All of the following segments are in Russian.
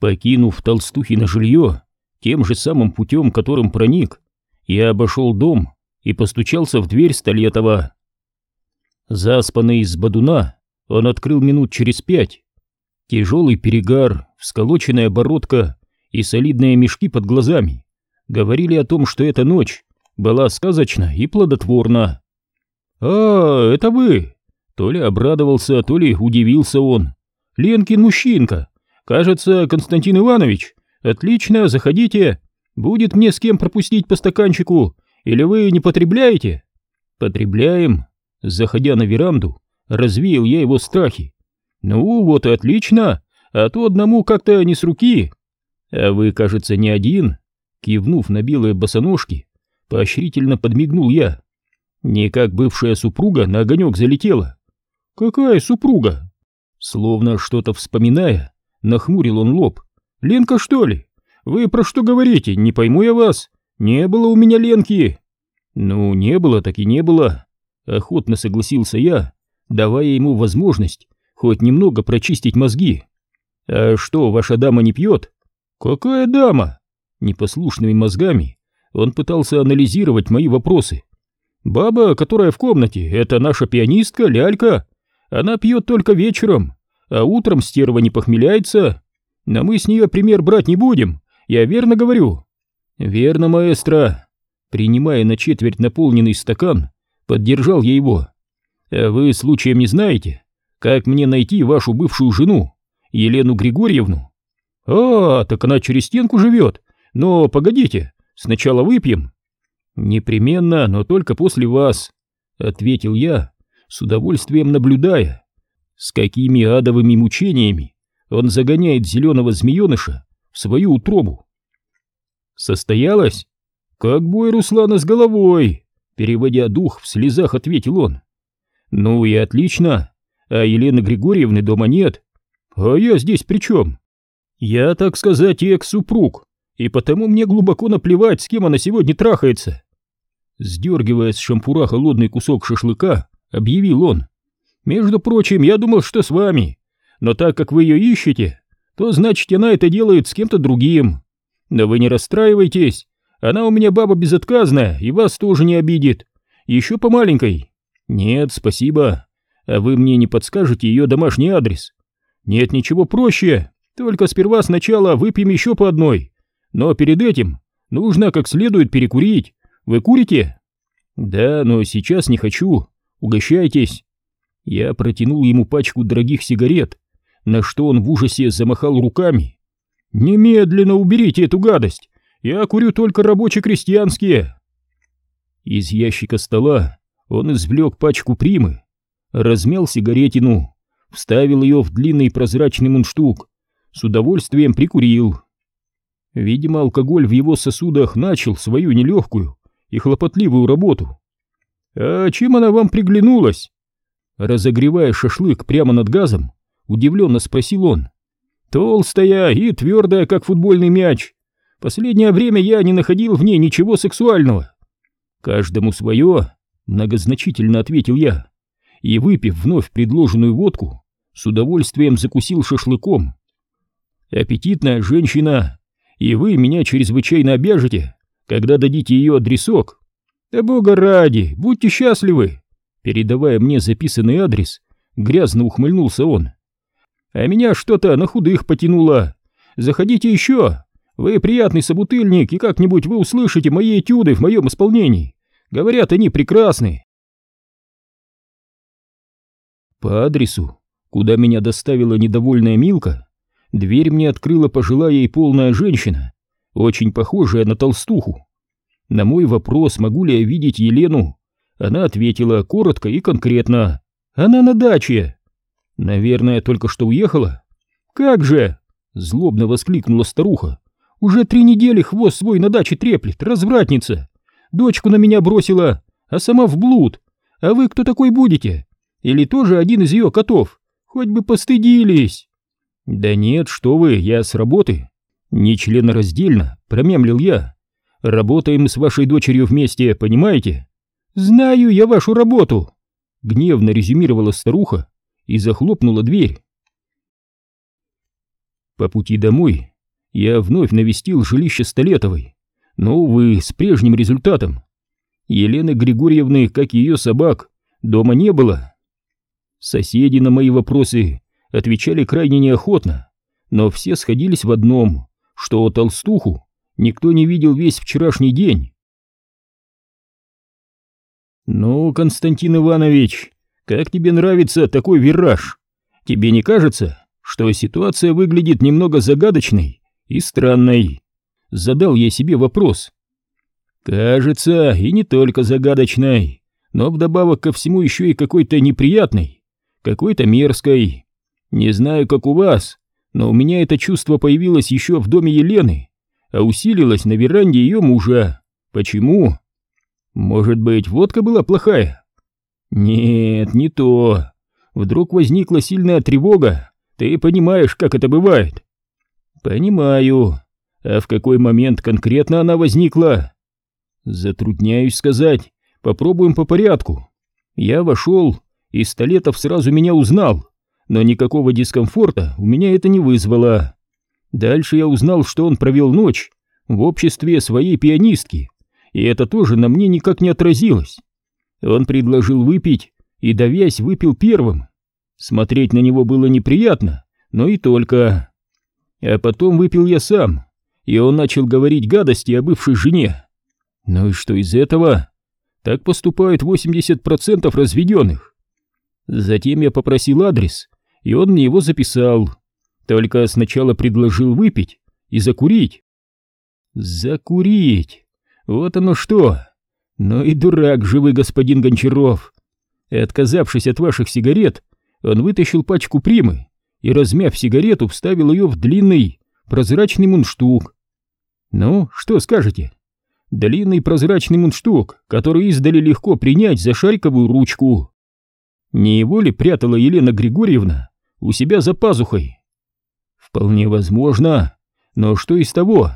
Покинув Толстухино жилье тем же самым путем, которым проник, я обошел дом и постучался в дверь Столетова. Заспанный из бодуна, он открыл минут через пять. Тяжелый перегар, всколоченная бородка и солидные мешки под глазами говорили о том, что эта ночь была сказочна и плодотворна. «А, это вы!» То ли обрадовался, то ли удивился он. «Ленкин мужчинка! Кажется, Константин Иванович! Отлично, заходите! Будет мне с кем пропустить по стаканчику, или вы не потребляете?» «Потребляем!» Заходя на веранду, развеял я его страхи. «Ну вот и отлично, а то одному как-то не с руки!» «А вы, кажется, не один?» Кивнув на белые босоножки, поощрительно подмигнул я. Не как бывшая супруга на огонек залетела. «Какая супруга?» Словно что-то вспоминая, нахмурил он лоб. «Ленка, что ли? Вы про что говорите? Не пойму я вас. Не было у меня Ленки». «Ну, не было, так и не было». Охотно согласился я, давая ему возможность хоть немного прочистить мозги. «А что, ваша дама не пьет?» «Какая дама?» Непослушными мозгами он пытался анализировать мои вопросы. «Баба, которая в комнате, это наша пианистка Лялька. Она пьет только вечером, а утром стерва не похмеляется. Но мы с нее пример брать не будем, я верно говорю?» «Верно, маэстро». Принимая на четверть наполненный стакан, поддержал я его. «А вы случаем не знаете, как мне найти вашу бывшую жену, Елену Григорьевну?» «А, так она через стенку живет. Но погодите, сначала выпьем». «Непременно, но только после вас», — ответил я, с удовольствием наблюдая, с какими адовыми мучениями он загоняет зеленого змееныша в свою утробу. «Состоялось?» «Как бой Руслана с головой!» Переводя дух, в слезах ответил он. «Ну и отлично, а Елены Григорьевны дома нет. А я здесь при чем? Я, так сказать, экс-супруг, и потому мне глубоко наплевать, с кем она сегодня трахается. Сдергивая с шампура холодный кусок шашлыка, объявил он. Между прочим, я думал, что с вами, но так как вы ее ищете, то значит она это делает с кем-то другим. Но вы не расстраивайтесь, она у меня баба безотказная и вас тоже не обидит. Еще по маленькой. Нет, спасибо. А вы мне не подскажете ее домашний адрес? Нет ничего проще, только сперва сначала выпьем еще по одной. Но перед этим нужно как следует перекурить. Вы курите? Да, но сейчас не хочу. Угощайтесь. Я протянул ему пачку дорогих сигарет, на что он в ужасе замахал руками. Немедленно уберите эту гадость. Я курю только рабоче-крестьянские. Из ящика стола он извлек пачку примы, размял сигаретину, вставил ее в длинный прозрачный мундштук, с удовольствием прикурил. Видимо, алкоголь в его сосудах начал свою нелегкую и хлопотливую работу. «А чем она вам приглянулась?» Разогревая шашлык прямо над газом, удивленно спросил он. «Толстая и твердая, как футбольный мяч. Последнее время я не находил в ней ничего сексуального». «Каждому свое», — многозначительно ответил я, и, выпив вновь предложенную водку, с удовольствием закусил шашлыком. «Аппетитная женщина, и вы меня чрезвычайно обяжете, когда дадите ее адресок. Да бога ради, будьте счастливы!» Передавая мне записанный адрес, грязно ухмыльнулся он. «А меня что-то на худых потянуло. Заходите еще. Вы приятный собутыльник, и как-нибудь вы услышите мои этюды в моем исполнении. Говорят, они прекрасны». По адресу, куда меня доставила недовольная Милка, Дверь мне открыла пожилая и полная женщина, очень похожая на толстуху. На мой вопрос, могу ли я видеть Елену, она ответила коротко и конкретно. Она на даче. Наверное, только что уехала. Как же? Злобно воскликнула старуха. Уже три недели хвост свой на даче треплет, развратница. Дочку на меня бросила, а сама в блуд. А вы кто такой будете? Или тоже один из ее котов? Хоть бы постыдились. «Да нет, что вы, я с работы. Не членораздельно, промямлил я. Работаем с вашей дочерью вместе, понимаете?» «Знаю я вашу работу!» Гневно резюмировала старуха и захлопнула дверь. По пути домой я вновь навестил жилище Столетовой, но, увы, с прежним результатом. Елены Григорьевны, как и ее собак, дома не было. Соседи на мои вопросы отвечали крайне неохотно, но все сходились в одном, что толстуху никто не видел весь вчерашний день. «Ну, Константин Иванович, как тебе нравится такой вираж? Тебе не кажется, что ситуация выглядит немного загадочной и странной?» Задал я себе вопрос. «Кажется, и не только загадочной, но вдобавок ко всему еще и какой-то неприятной, какой-то мерзкой. Не знаю, как у вас, но у меня это чувство появилось еще в доме Елены, а усилилось на веранде ее мужа. Почему? Может быть, водка была плохая? Нет, не то. Вдруг возникла сильная тревога. Ты понимаешь, как это бывает? Понимаю. А в какой момент конкретно она возникла? Затрудняюсь сказать. Попробуем по порядку. Я вошел, и Столетов сразу меня узнал, но никакого дискомфорта у меня это не вызвало. Дальше я узнал, что он провел ночь в обществе своей пианистки, и это тоже на мне никак не отразилось. Он предложил выпить, и давясь выпил первым. Смотреть на него было неприятно, но и только. А потом выпил я сам, и он начал говорить гадости о бывшей жене. Ну и что из этого? Так поступают 80% разведенных. Затем я попросил адрес, и он мне его записал. Только сначала предложил выпить и закурить. Закурить! Вот оно что! Ну и дурак же вы, господин Гончаров! И отказавшись от ваших сигарет, он вытащил пачку примы и, размяв сигарету, вставил ее в длинный прозрачный мундштук. Ну, что скажете? Длинный прозрачный мундштук, который издали легко принять за шариковую ручку. Не его ли прятала Елена Григорьевна у себя за пазухой? Вполне возможно, но что из того?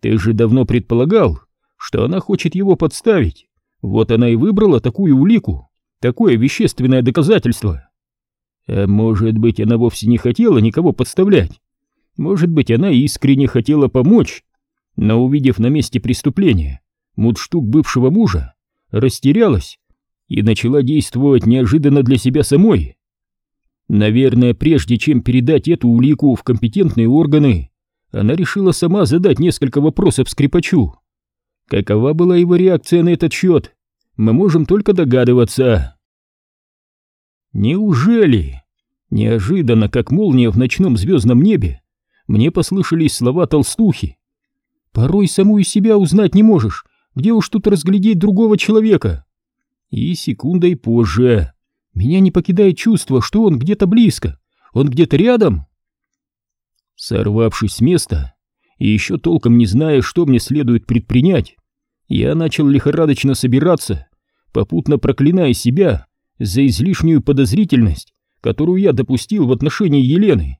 Ты же давно предполагал, что она хочет его подставить. Вот она и выбрала такую улику, такое вещественное доказательство. А может быть, она вовсе не хотела никого подставлять? Может быть, она искренне хотела помочь, но увидев на месте преступления мудштук бывшего мужа, растерялась и начала действовать неожиданно для себя самой. Наверное, прежде чем передать эту улику в компетентные органы, она решила сама задать несколько вопросов скрипачу. Какова была его реакция на этот счет, мы можем только догадываться. Неужели? Неожиданно, как молния в ночном звездном небе, мне послышались слова толстухи. Порой саму из себя узнать не можешь, где уж тут разглядеть другого человека. И секундой позже меня не покидает чувство, что он где-то близко, он где-то рядом. Сорвавшись с места и еще толком не зная, что мне следует предпринять, я начал лихорадочно собираться, попутно проклиная себя за излишнюю подозрительность, которую я допустил в отношении Елены.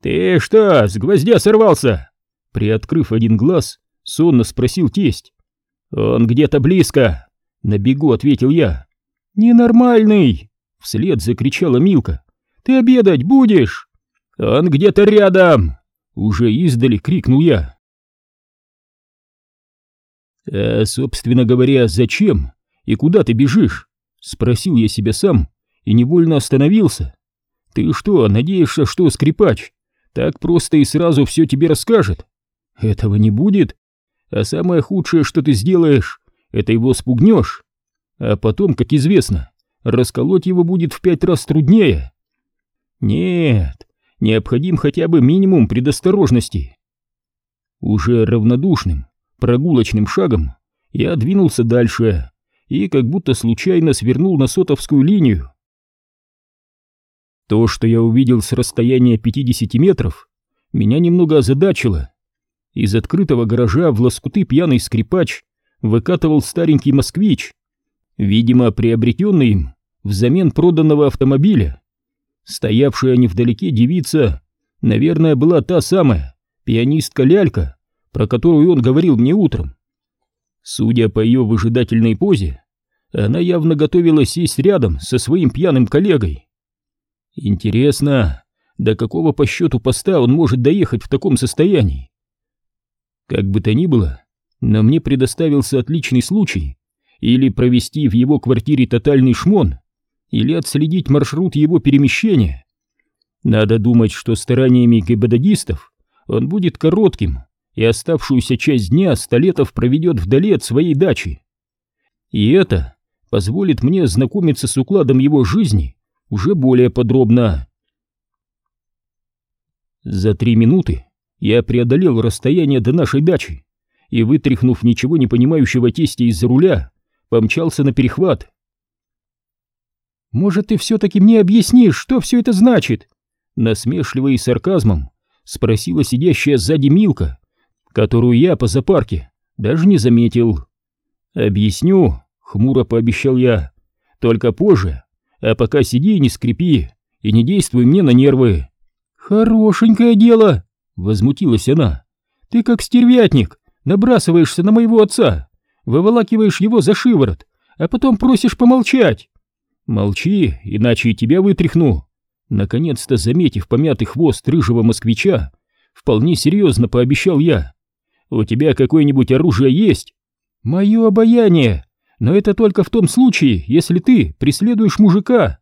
«Ты что, с гвоздя сорвался?» Приоткрыв один глаз, сонно спросил тесть. «Он где-то близко!» — на бегу ответил я. «Ненормальный!» — вслед закричала Милка. «Ты обедать будешь?» «Он где-то рядом!» — уже издали крикнул я. «А, собственно говоря, зачем и куда ты бежишь?» — спросил я себя сам и невольно остановился. «Ты что, надеешься, что скрипач так просто и сразу все тебе расскажет? Этого не будет. А самое худшее, что ты сделаешь, это его спугнешь. А потом, как известно, расколоть его будет в пять раз труднее. Нет, необходим хотя бы минимум предосторожности. Уже равнодушным, прогулочным шагом я двинулся дальше и как будто случайно свернул на сотовскую линию. То, что я увидел с расстояния 50 метров, меня немного озадачило. Из открытого гаража в лоскуты пьяный скрипач выкатывал старенький москвич, видимо, приобретенный им взамен проданного автомобиля. Стоявшая невдалеке девица, наверное, была та самая пианистка Лялька, про которую он говорил мне утром. Судя по ее выжидательной позе, она явно готовилась сесть рядом со своим пьяным коллегой. Интересно, до какого по счету поста он может доехать в таком состоянии. Как бы то ни было, но мне предоставился отличный случай или провести в его квартире тотальный шмон, или отследить маршрут его перемещения. Надо думать, что стараниями гибададистов он будет коротким, и оставшуюся часть дня Столетов проведет вдали от своей дачи. И это позволит мне ознакомиться с укладом его жизни уже более подробно. За три минуты я преодолел расстояние до нашей дачи и, вытряхнув ничего не понимающего тестя из-за руля, помчался на перехват. «Может, ты все-таки мне объяснишь, что все это значит?» Насмешливо и сарказмом спросила сидящая сзади Милка, которую я по запарке даже не заметил. «Объясню», — хмуро пообещал я, — «только позже, а пока сиди и не скрипи, и не действуй мне на нервы». «Хорошенькое дело!» — возмутилась она. «Ты как стервятник, набрасываешься на моего отца, выволакиваешь его за шиворот, а потом просишь помолчать». «Молчи, иначе и тебя вытряхну». Наконец-то, заметив помятый хвост рыжего москвича, вполне серьезно пообещал я. «У тебя какое-нибудь оружие есть?» «Мое обаяние, но это только в том случае, если ты преследуешь мужика».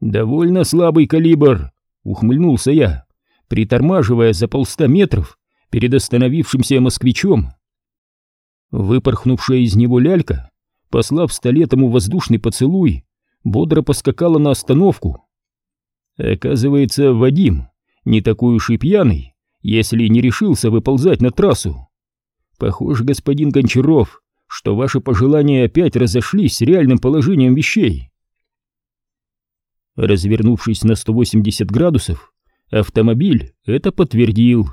«Довольно слабый калибр», — ухмыльнулся я, притормаживая за полста метров перед остановившимся москвичом. Выпорхнувшая из него лялька, послав столетому воздушный поцелуй, бодро поскакала на остановку. Оказывается, Вадим не такой уж и пьяный, если не решился выползать на трассу. Похоже, господин Гончаров, что ваши пожелания опять разошлись с реальным положением вещей. Развернувшись на 180 градусов, автомобиль это подтвердил.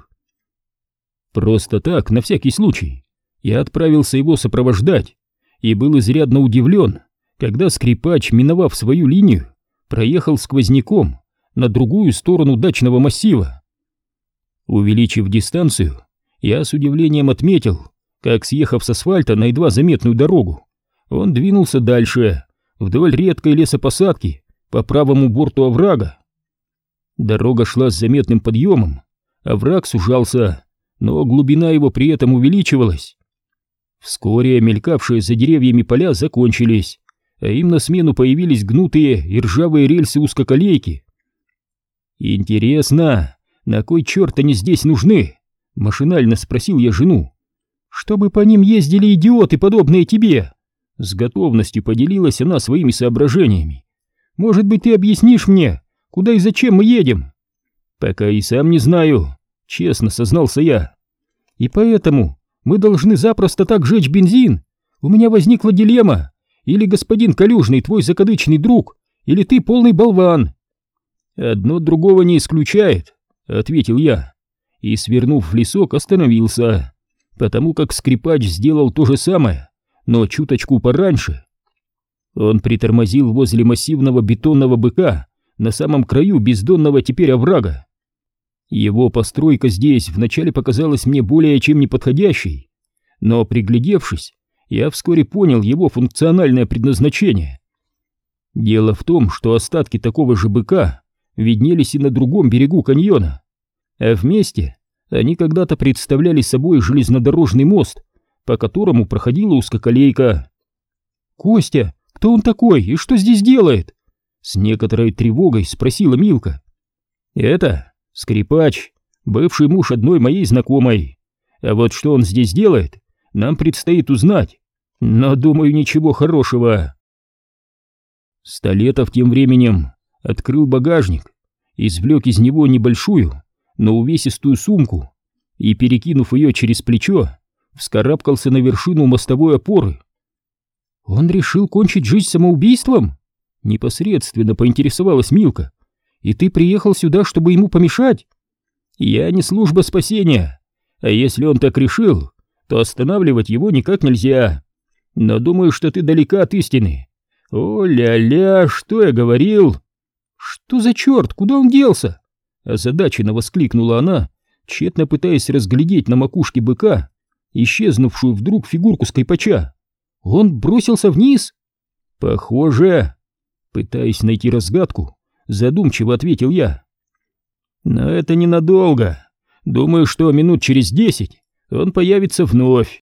Просто так, на всякий случай, я отправился его сопровождать и был изрядно удивлен, когда скрипач, миновав свою линию, проехал сквозняком на другую сторону дачного массива. Увеличив дистанцию, я с удивлением отметил, как, съехав с асфальта на едва заметную дорогу, он двинулся дальше, вдоль редкой лесопосадки, по правому борту оврага. Дорога шла с заметным подъемом, овраг сужался, но глубина его при этом увеличивалась. Вскоре мелькавшие за деревьями поля закончились, а им на смену появились гнутые и ржавые рельсы узкоколейки. «Интересно, на кой черт они здесь нужны?» — машинально спросил я жену. «Чтобы по ним ездили идиоты, подобные тебе!» С готовностью поделилась она своими соображениями. «Может быть, ты объяснишь мне, куда и зачем мы едем?» «Пока и сам не знаю», — честно сознался я. «И поэтому мы должны запросто так жечь бензин. У меня возникла дилемма. Или господин Калюжный твой закадычный друг, или ты полный болван». «Одно другого не исключает», — ответил я. И, свернув в лесок, остановился потому как скрипач сделал то же самое, но чуточку пораньше. Он притормозил возле массивного бетонного быка на самом краю бездонного теперь оврага. Его постройка здесь вначале показалась мне более чем неподходящей, но приглядевшись, я вскоре понял его функциональное предназначение. Дело в том, что остатки такого же быка виднелись и на другом берегу каньона, а вместе они когда-то представляли собой железнодорожный мост, по которому проходила узкоколейка. «Костя, кто он такой и что здесь делает?» С некоторой тревогой спросила Милка. «Это скрипач, бывший муж одной моей знакомой. А вот что он здесь делает, нам предстоит узнать. Но, думаю, ничего хорошего». Столетов тем временем открыл багажник, извлек из него небольшую, на увесистую сумку и, перекинув ее через плечо, вскарабкался на вершину мостовой опоры. «Он решил кончить жизнь самоубийством?» Непосредственно поинтересовалась Милка. «И ты приехал сюда, чтобы ему помешать?» «Я не служба спасения, а если он так решил, то останавливать его никак нельзя. Но думаю, что ты далека от истины. О-ля-ля, что я говорил?» «Что за черт, куда он делся?» Озадаченно воскликнула она, тщетно пытаясь разглядеть на макушке быка исчезнувшую вдруг фигурку скрипача. Он бросился вниз? Похоже. Пытаясь найти разгадку, задумчиво ответил я. Но это ненадолго. Думаю, что минут через десять он появится вновь.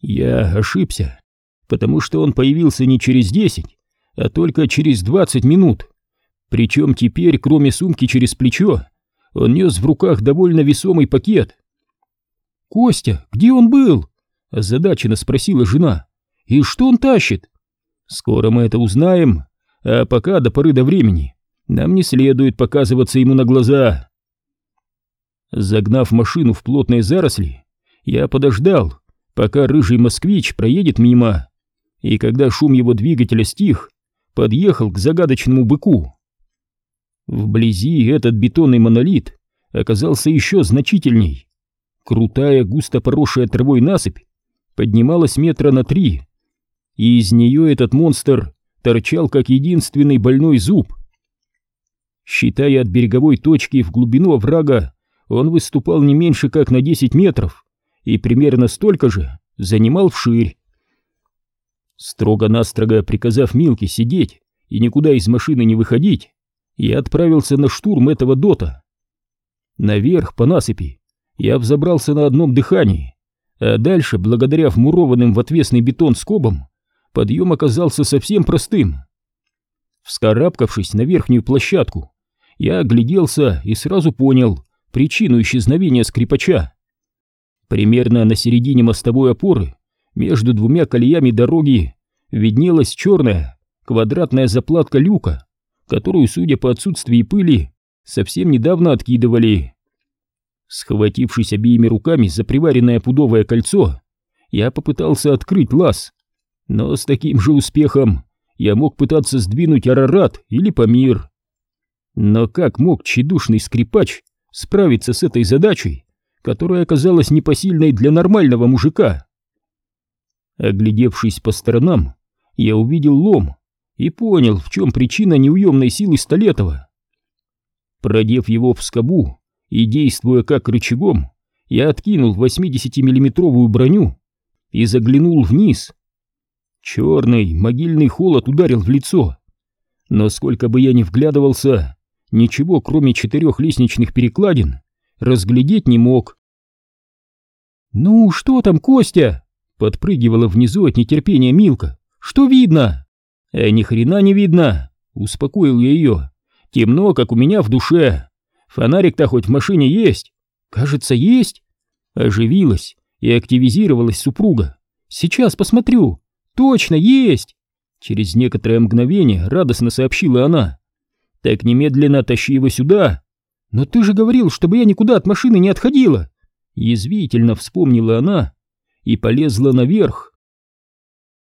Я ошибся, потому что он появился не через десять, а только через двадцать минут. Причем теперь, кроме сумки через плечо, он нес в руках довольно весомый пакет. «Костя, где он был?» — озадаченно спросила жена. «И что он тащит?» «Скоро мы это узнаем, а пока до поры до времени нам не следует показываться ему на глаза». Загнав машину в плотные заросли, я подождал, пока рыжий москвич проедет мимо, и когда шум его двигателя стих, подъехал к загадочному быку. Вблизи этот бетонный монолит оказался еще значительней. Крутая, густо поросшая травой насыпь поднималась метра на три, и из нее этот монстр торчал как единственный больной зуб. Считая от береговой точки в глубину оврага, он выступал не меньше как на 10 метров и примерно столько же занимал вширь. Строго-настрого приказав Милке сидеть и никуда из машины не выходить, я отправился на штурм этого дота. Наверх по насыпи я взобрался на одном дыхании, а дальше, благодаря вмурованным в отвесный бетон скобам, подъем оказался совсем простым. Вскарабкавшись на верхнюю площадку, я огляделся и сразу понял причину исчезновения скрипача. Примерно на середине мостовой опоры, между двумя колеями дороги, виднелась черная квадратная заплатка люка, которую, судя по отсутствии пыли, совсем недавно откидывали. Схватившись обеими руками за приваренное пудовое кольцо, я попытался открыть лаз, но с таким же успехом я мог пытаться сдвинуть Арарат или Памир. Но как мог тщедушный скрипач справиться с этой задачей, которая оказалась непосильной для нормального мужика? Оглядевшись по сторонам, я увидел лом и понял, в чем причина неуемной силы Столетова. Продев его в скобу и действуя как рычагом, я откинул 80-миллиметровую броню и заглянул вниз. Черный могильный холод ударил в лицо, но сколько бы я ни вглядывался, ничего кроме четырех лестничных перекладин разглядеть не мог. «Ну, что там, Костя?» — подпрыгивала внизу от нетерпения Милка. «Что видно?» «Э, ни хрена не видно!» — успокоил я ее. «Темно, как у меня в душе. Фонарик-то хоть в машине есть?» «Кажется, есть». Оживилась и активизировалась супруга. «Сейчас посмотрю. Точно, есть!» Через некоторое мгновение радостно сообщила она. «Так немедленно тащи его сюда!» «Но ты же говорил, чтобы я никуда от машины не отходила!» Язвительно вспомнила она и полезла наверх.